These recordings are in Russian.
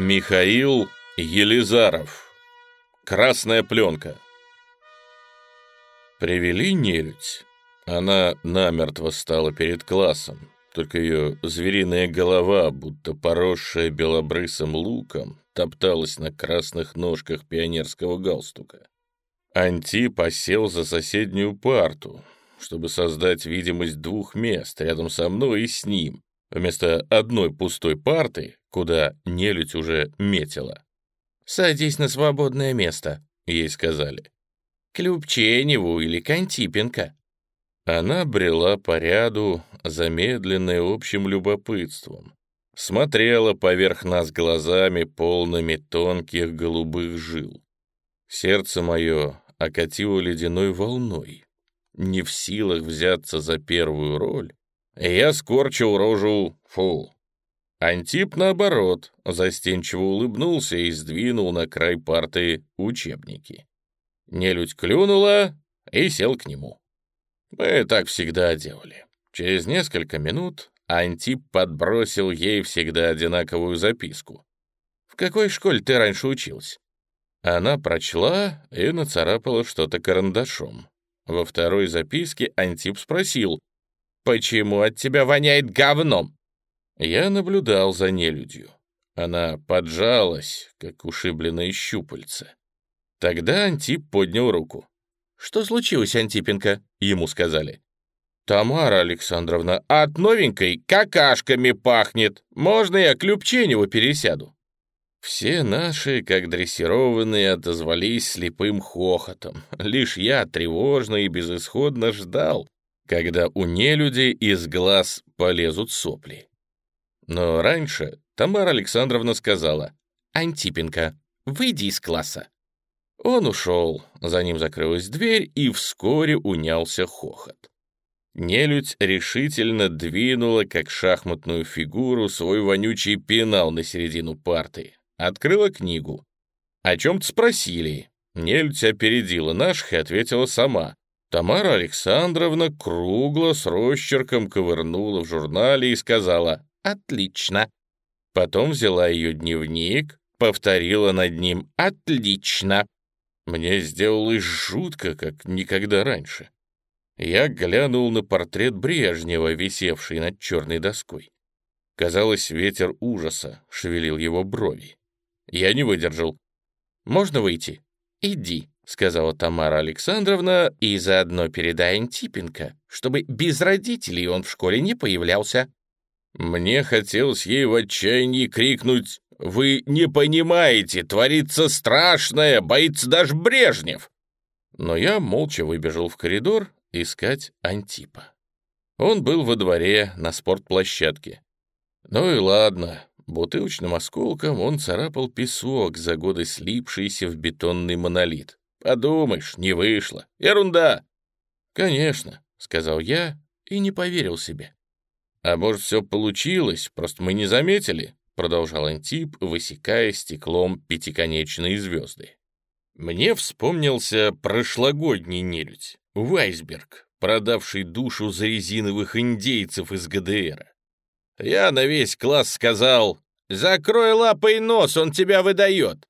Михаил Елизаров. Красная пленка. Привели нелюдь. Она намертво стала перед классом. Только ее звериная голова, будто поросшая белобрысым луком, топталась на красных ножках пионерского галстука. Антип осел за соседнюю парту, чтобы создать видимость двух мест рядом со мной и с ним, вместо одной пустой парты, куда нелюдь уже метила. «Садись на свободное место», — ей сказали. «К Любченеву или к Антипенко». Она брела по ряду, замедленная общим любопытством. Смотрела поверх нас глазами, полными тонких голубых жил. Сердце мое окатило ледяной волной. Не в силах взяться за первую роль, я скорчил рожу «фу». Антип, наоборот, застенчиво улыбнулся и сдвинул на край парты учебники. Нелюдь клюнула и сел к нему. Мы так всегда делали. Через несколько минут Антип подбросил ей всегда одинаковую записку. «В какой школе ты раньше училась?» Она прочла и нацарапала что-то карандашом. Во второй записке Антип спросил, «Почему от тебя воняет говном?» Я наблюдал за нелюдью. Она поджалась, как ушибленное щупальце. Тогда Антип поднял руку. «Что случилось, Антипенко?» — ему сказали. «Тамара Александровна, от новенькой какашками пахнет. Можно я к Любченеву пересяду?» Все наши, как дрессированные, отозвались слепым хохотом. Лишь я тревожно и безысходно ждал, когда у нелюдей из глаз полезут сопли. Но раньше Тамара Александровна сказала, «Антипенко, выйди из класса». Он ушел, за ним закрылась дверь, и вскоре унялся хохот. Нелюдь решительно двинула, как шахматную фигуру, свой вонючий пенал на середину парты. Открыла книгу. О чем-то спросили. Нелюдь опередила наших и ответила сама. Тамара Александровна кругло с росчерком ковырнула в журнале и сказала «Отлично». Потом взяла ее дневник, повторила над ним «Отлично». Мне сделалось жутко, как никогда раньше. Я глянул на портрет Брежнева, висевший над черной доской. Казалось, ветер ужаса шевелил его брови. Я не выдержал. «Можно выйти?» «Иди», — сказала Тамара Александровна, «и заодно передай Антипенко, чтобы без родителей он в школе не появлялся». Мне хотелось ей в отчаянии крикнуть «Вы не понимаете, творится страшное, боится даже Брежнев!» Но я молча выбежал в коридор искать Антипа. Он был во дворе на спортплощадке. Ну и ладно, бутылочным осколком он царапал песок, за годы слипшийся в бетонный монолит. Подумаешь, не вышло. Ерунда. Конечно, сказал я и не поверил себе. «А может, все получилось, просто мы не заметили?» продолжал Антип, высекая стеклом пятиконечные звезды. Мне вспомнился прошлогодний нелюдь, Вайсберг, продавший душу за резиновых индейцев из ГДР. Я на весь класс сказал «Закрой лапой нос, он тебя выдает!»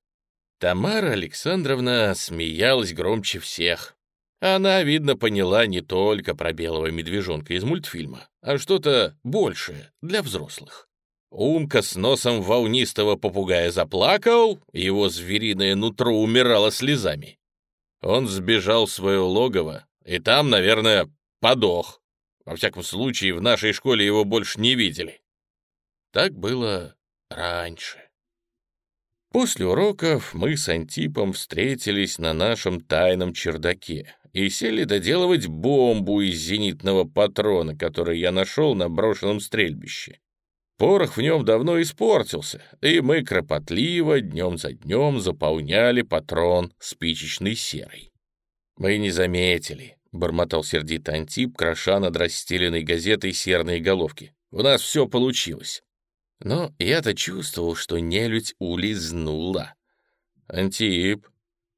Тамара Александровна смеялась громче всех. Она, видно, поняла не только про белого медвежонка из мультфильма, а что-то большее для взрослых. Умка с носом волнистого попугая заплакал, его звериное нутро умирало слезами. Он сбежал в свое логово, и там, наверное, подох. Во всяком случае, в нашей школе его больше не видели. Так было раньше. После уроков мы с Антипом встретились на нашем тайном чердаке и сели доделывать бомбу из зенитного патрона, который я нашел на брошенном стрельбище. Порох в нем давно испортился, и мы кропотливо днем за днем заполняли патрон спичечной серой. «Мы не заметили», — бормотал сердито Антип, кроша над расстеленной газетой серные головки. «У нас все получилось». Но я-то чувствовал, что нелюдь улизнула. «Антип,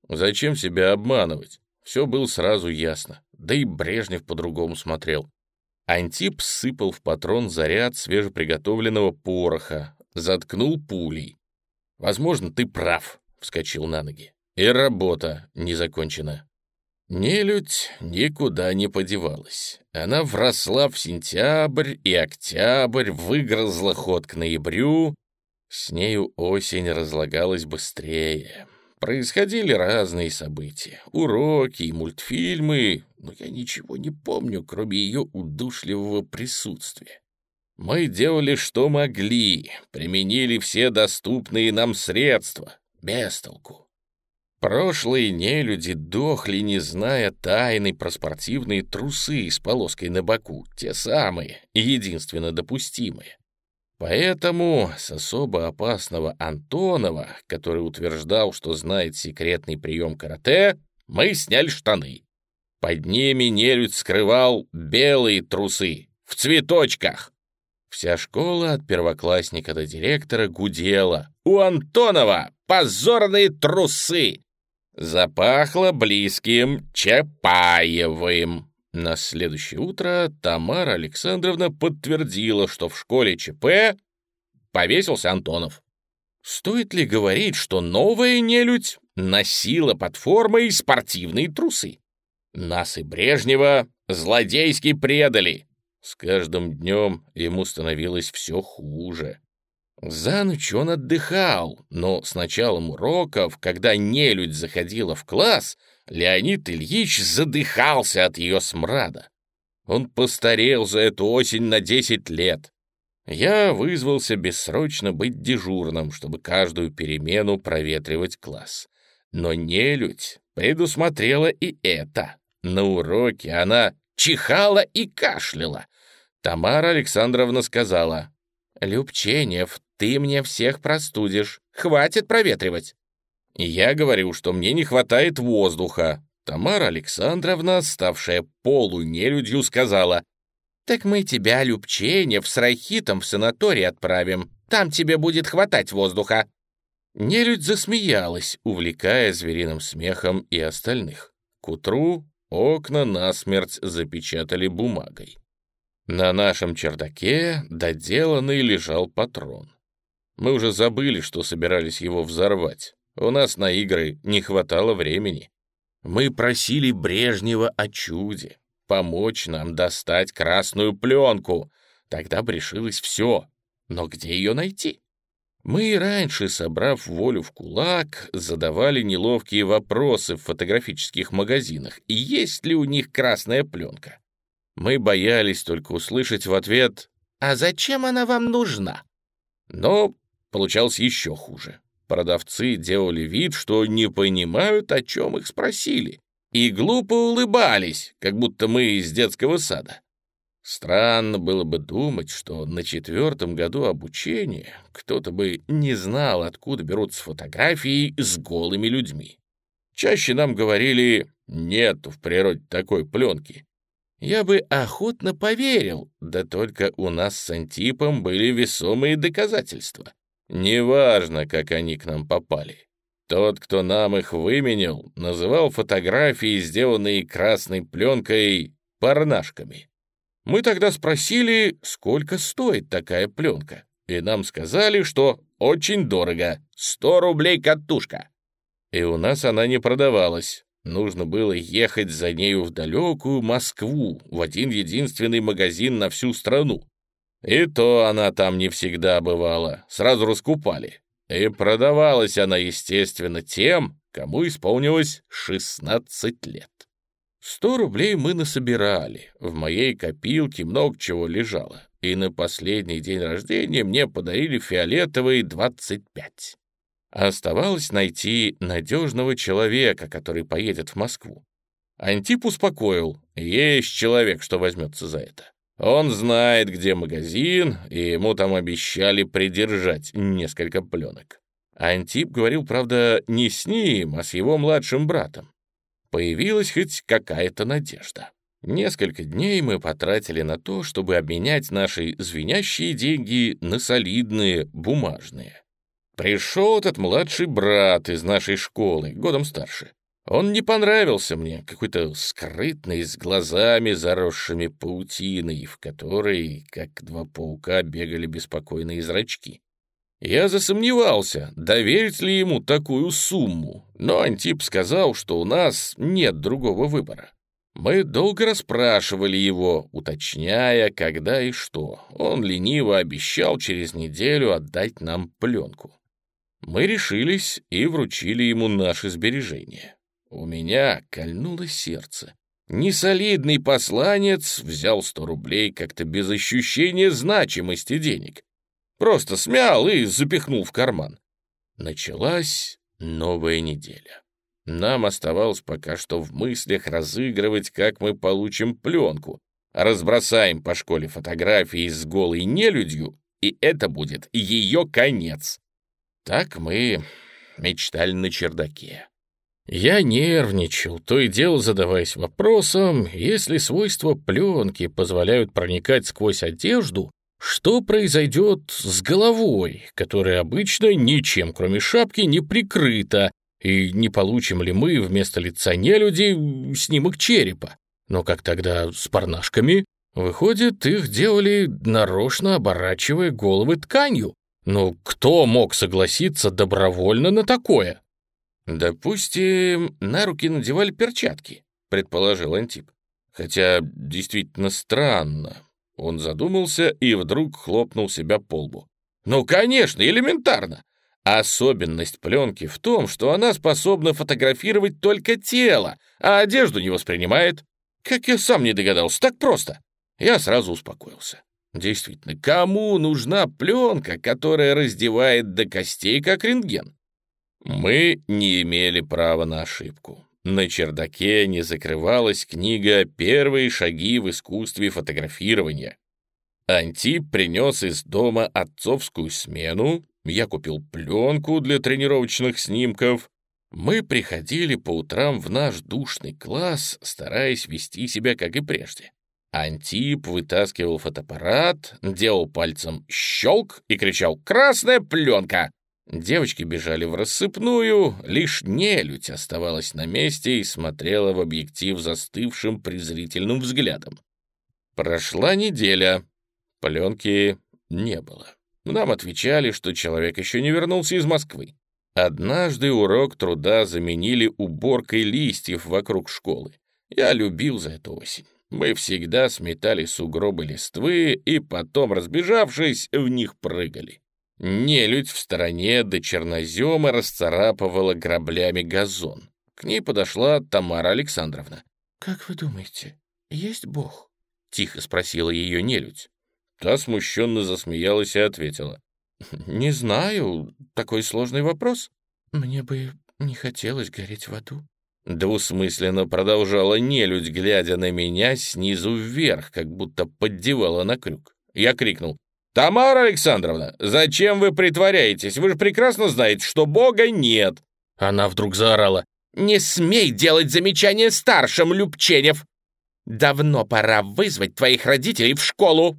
зачем себя обманывать? Все было сразу ясно, да и Брежнев по-другому смотрел. Антип сыпал в патрон заряд свежеприготовленного пороха, заткнул пулей. возможно, ты прав», — вскочил на ноги. «И работа не закончена». Нелюдь никуда не подевалась. Она вросла в сентябрь и октябрь, выгрызла ход к ноябрю. С нею осень разлагалась быстрее. Происходили разные события, уроки и мультфильмы, но я ничего не помню, кроме ее удушливого присутствия. Мы делали, что могли, применили все доступные нам средства, без толку. Прошлые нелюди дохли, не зная тайны про спортивные трусы с полоской на боку, те самые, единственно допустимые. Поэтому с особо опасного Антонова, который утверждал, что знает секретный прием карате, мы сняли штаны. Под ними нелюдь скрывал белые трусы в цветочках. Вся школа от первоклассника до директора гудела. «У Антонова позорные трусы!» Запахло близким Чапаевым. На следующее утро Тамара Александровна подтвердила, что в школе ЧП повесился Антонов. Стоит ли говорить, что новая нелюдь носила под формой спортивные трусы? Нас и Брежнева злодейски предали. С каждым днем ему становилось все хуже. За ночь он отдыхал, но с началом уроков, когда нелюдь заходила в класс, Леонид Ильич задыхался от ее смрада. Он постарел за эту осень на десять лет. Я вызвался бессрочно быть дежурным, чтобы каждую перемену проветривать класс. Но нелюдь предусмотрела и это. На уроке она чихала и кашляла. Тамара Александровна сказала, «Любченев, ты мне всех простудишь. Хватит проветривать». Я говорю, что мне не хватает воздуха. Тамара Александровна, ставшая полунелюдью, сказала, «Так мы тебя, Любченев, с Райхитом в санаторий отправим. Там тебе будет хватать воздуха». Нелюдь засмеялась, увлекая звериным смехом и остальных. К утру окна насмерть запечатали бумагой. На нашем чердаке доделанный лежал патрон. Мы уже забыли, что собирались его взорвать. У нас на игры не хватало времени. Мы просили Брежнева о чуде, помочь нам достать красную пленку. Тогда бы решилось все. Но где ее найти? Мы и раньше, собрав волю в кулак, задавали неловкие вопросы в фотографических магазинах, есть ли у них красная пленка. Мы боялись только услышать в ответ «А зачем она вам нужна?» Но получалось еще хуже. Продавцы делали вид, что не понимают, о чем их спросили, и глупо улыбались, как будто мы из детского сада. Странно было бы думать, что на четвертом году обучения кто-то бы не знал, откуда берутся фотографии с голыми людьми. Чаще нам говорили «нет в природе такой пленки». Я бы охотно поверил, да только у нас с Антипом были весомые доказательства. Неважно, как они к нам попали. Тот, кто нам их выменил, называл фотографии, сделанные красной пленкой, парнашками. Мы тогда спросили, сколько стоит такая пленка, и нам сказали, что очень дорого, 100 рублей катушка. И у нас она не продавалась. Нужно было ехать за нею в далекую Москву, в один единственный магазин на всю страну. И то она там не всегда бывала, сразу раскупали. И продавалась она, естественно, тем, кому исполнилось 16 лет. Сто рублей мы насобирали, в моей копилке много чего лежало, и на последний день рождения мне подарили фиолетовые 25. Оставалось найти надежного человека, который поедет в Москву. Антип успокоил, есть человек, что возьмется за это. Он знает, где магазин, и ему там обещали придержать несколько пленок. Антип говорил, правда, не с ним, а с его младшим братом появилась хоть какая-то надежда. Несколько дней мы потратили на то, чтобы обменять наши звенящие деньги на солидные бумажные. Пришел этот младший брат из нашей школы, годом старше. Он не понравился мне, какой-то скрытный, с глазами, заросшими паутиной, в которой, как два паука, бегали беспокойные зрачки. Я засомневался, доверить ли ему такую сумму, но Антип сказал, что у нас нет другого выбора. Мы долго расспрашивали его, уточняя, когда и что. Он лениво обещал через неделю отдать нам пленку. Мы решились и вручили ему наши сбережения. У меня кольнуло сердце. Несолидный посланец взял сто рублей как-то без ощущения значимости денег. Просто смял и запихнул в карман. Началась новая неделя. Нам оставалось пока что в мыслях разыгрывать, как мы получим пленку. Разбросаем по школе фотографии с голой нелюдью, и это будет ее конец. Так мы мечтали на чердаке. Я нервничал, то и дело задаваясь вопросом, если свойства пленки позволяют проникать сквозь одежду, что произойдет с головой, которая обычно ничем, кроме шапки, не прикрыта, и не получим ли мы вместо лица нелюди снимок черепа? Но как тогда с парнашками? Выходит, их делали нарочно оборачивая головы тканью. Но кто мог согласиться добровольно на такое? «Допустим, на руки надевали перчатки», — предположил Антип. «Хотя действительно странно. Он задумался и вдруг хлопнул себя по лбу. «Ну, конечно, элементарно! Особенность пленки в том, что она способна фотографировать только тело, а одежду не воспринимает. Как я сам не догадался, так просто!» Я сразу успокоился. Действительно, кому нужна пленка, которая раздевает до костей, как рентген? Мы не имели права на ошибку. На чердаке не закрывалась книга «Первые шаги в искусстве фотографирования». Антип принес из дома отцовскую смену, я купил пленку для тренировочных снимков. Мы приходили по утрам в наш душный класс, стараясь вести себя как и прежде. Антип вытаскивал фотоаппарат, делал пальцем щелк и кричал «Красная пленка!» Девочки бежали в рассыпную, лишь нелюдь оставалась на месте и смотрела в объектив застывшим презрительным взглядом. Прошла неделя, пленки не было. Нам отвечали, что человек еще не вернулся из Москвы. Однажды урок труда заменили уборкой листьев вокруг школы. Я любил за эту осень. Мы всегда сметали сугробы листвы и потом, разбежавшись, в них прыгали. Нелюдь в стороне до чернозема расцарапывала граблями газон. К ней подошла Тамара Александровна. «Как вы думаете, есть Бог?» — тихо спросила ее нелюдь. Та смущенно засмеялась и ответила. «Не знаю, такой сложный вопрос. Мне бы не хотелось гореть в аду». Двусмысленно продолжала нелюдь, глядя на меня снизу вверх, как будто поддевала на крюк. Я крикнул. «Тамара Александровна, зачем вы притворяетесь? Вы же прекрасно знаете, что Бога нет!» Она вдруг заорала. «Не смей делать замечания старшим, Любченев! Давно пора вызвать твоих родителей в школу!»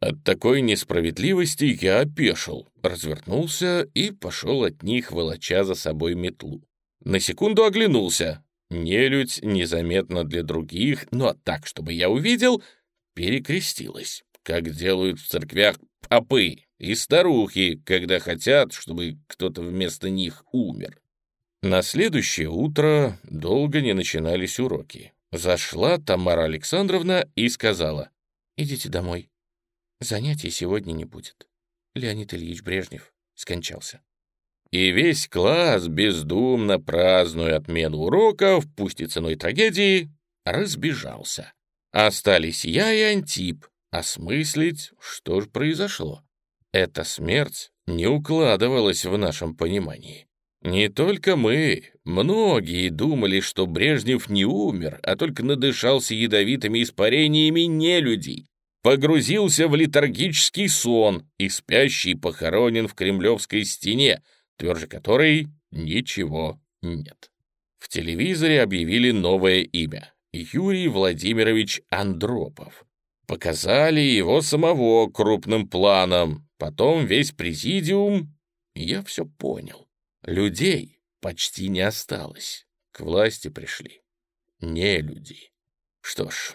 От такой несправедливости я опешил, развернулся и пошел от них, волоча за собой метлу. На секунду оглянулся. Нелюдь, незаметно для других, но так, чтобы я увидел, перекрестилась как делают в церквях попы и старухи, когда хотят, чтобы кто-то вместо них умер. На следующее утро долго не начинались уроки. Зашла Тамара Александровна и сказала, «Идите домой. Занятий сегодня не будет. Леонид Ильич Брежнев скончался». И весь класс, бездумно празднуя отмену уроков, пусть и ценой трагедии, разбежался. Остались я и Антип, осмыслить, что же произошло. Эта смерть не укладывалась в нашем понимании. Не только мы, многие думали, что Брежнев не умер, а только надышался ядовитыми испарениями нелюдей, погрузился в летаргический сон и спящий похоронен в кремлевской стене, тверже которой ничего нет. В телевизоре объявили новое имя — Юрий Владимирович Андропов. Показали его самого крупным планом, потом весь президиум. Я все понял. Людей почти не осталось. К власти пришли. Не люди. Что ж,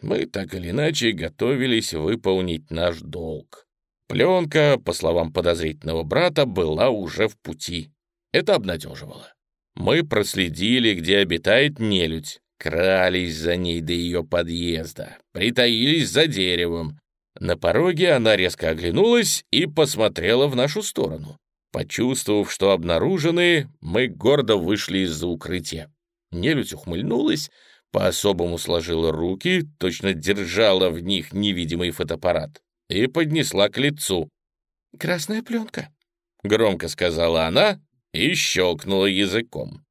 мы так или иначе готовились выполнить наш долг. Пленка, по словам подозрительного брата, была уже в пути. Это обнадеживало. Мы проследили, где обитает нелюдь, крались за ней до ее подъезда, притаились за деревом. На пороге она резко оглянулась и посмотрела в нашу сторону. Почувствовав, что обнаружены, мы гордо вышли из-за укрытия. Нелюдь ухмыльнулась, по-особому сложила руки, точно держала в них невидимый фотоаппарат и поднесла к лицу. «Красная пленка», — громко сказала она и щелкнула языком.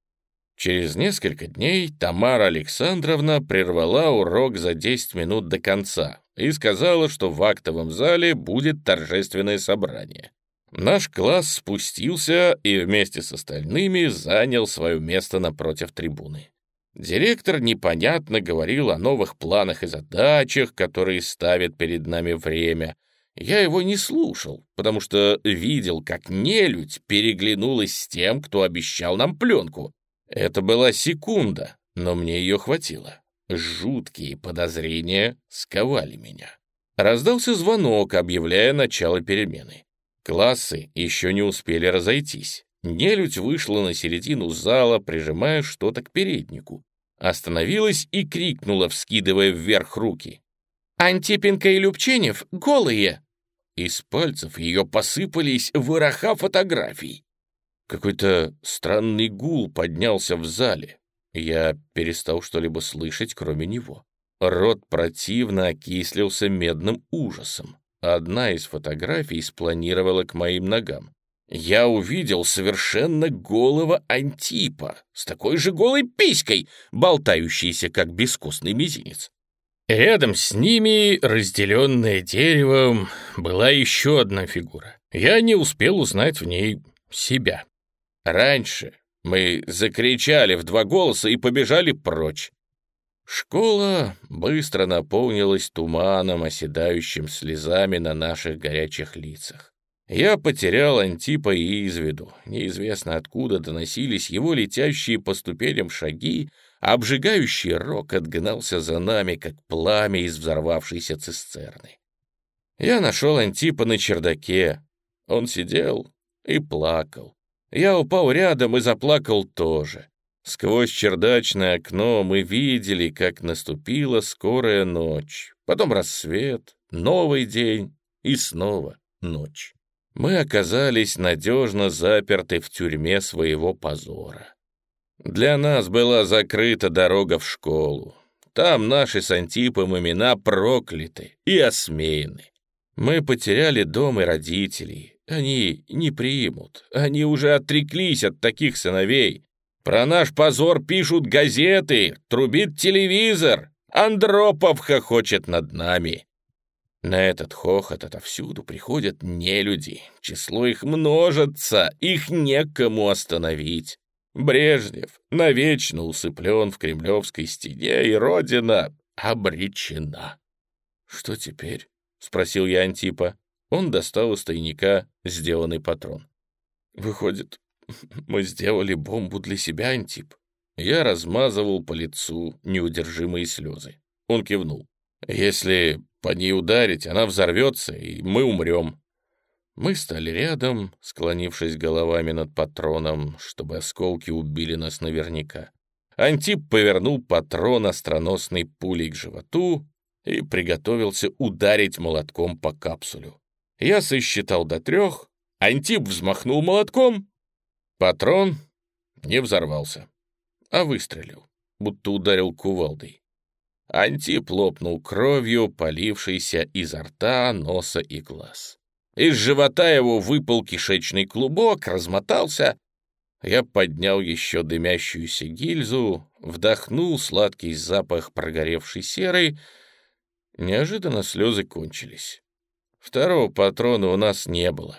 Через несколько дней Тамара Александровна прервала урок за 10 минут до конца и сказала, что в актовом зале будет торжественное собрание. Наш класс спустился и вместе с остальными занял свое место напротив трибуны. Директор непонятно говорил о новых планах и задачах, которые ставит перед нами время. Я его не слушал, потому что видел, как нелюдь переглянулась с тем, кто обещал нам пленку. Это была секунда, но мне ее хватило. Жуткие подозрения сковали меня. Раздался звонок, объявляя начало перемены. Классы еще не успели разойтись. Нелюдь вышла на середину зала, прижимая что-то к переднику. Остановилась и крикнула, вскидывая вверх руки. «Антипенко и Любченев голые!» Из пальцев ее посыпались вороха фотографий. Какой-то странный гул поднялся в зале. Я перестал что-либо слышать, кроме него. Рот противно окислился медным ужасом. Одна из фотографий спланировала к моим ногам я увидел совершенно голого Антипа с такой же голой писькой, болтающейся, как бескостный мизинец. Рядом с ними, разделенная деревом, была еще одна фигура. Я не успел узнать в ней себя. Раньше мы закричали в два голоса и побежали прочь. Школа быстро наполнилась туманом, оседающим слезами на наших горячих лицах. Я потерял Антипа из виду. Неизвестно откуда доносились его летящие по ступеням шаги, а обжигающий рок отгнался за нами, как пламя из взорвавшейся цистерны. Я нашел Антипа на чердаке. Он сидел и плакал. Я упал рядом и заплакал тоже. Сквозь чердачное окно мы видели, как наступила скорая ночь, потом рассвет, новый день и снова ночь мы оказались надежно заперты в тюрьме своего позора. Для нас была закрыта дорога в школу. Там наши с Антипом имена прокляты и осмеяны. Мы потеряли дом и родителей. Они не примут. Они уже отреклись от таких сыновей. Про наш позор пишут газеты, трубит телевизор. Андропов хохочет над нами. На этот хохот отовсюду приходят нелюди. Число их множится, их некому остановить. Брежнев навечно усыплен в кремлевской стене, и родина обречена. «Что теперь?» — спросил я Антипа. Он достал из тайника сделанный патрон. «Выходит, мы сделали бомбу для себя, Антип?» Я размазывал по лицу неудержимые слезы. Он кивнул. «Если по ней ударить, она взорвется, и мы умрем. Мы стали рядом, склонившись головами над патроном, чтобы осколки убили нас наверняка. Антип повернул патрон остроносной пулей к животу и приготовился ударить молотком по капсулю. Я сосчитал до трех, Антип взмахнул молотком. Патрон не взорвался, а выстрелил, будто ударил кувалдой. Антип лопнул кровью, полившейся изо рта, носа и глаз. Из живота его выпал кишечный клубок, размотался. Я поднял еще дымящуюся гильзу, вдохнул сладкий запах прогоревшей серой. Неожиданно слезы кончились. Второго патрона у нас не было,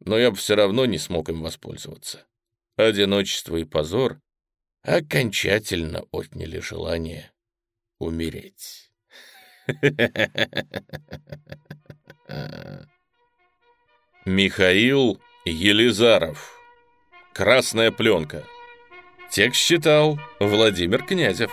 но я бы все равно не смог им воспользоваться. Одиночество и позор окончательно отняли желание умереть. Михаил Елизаров. Красная пленка. Текст читал Владимир Князев.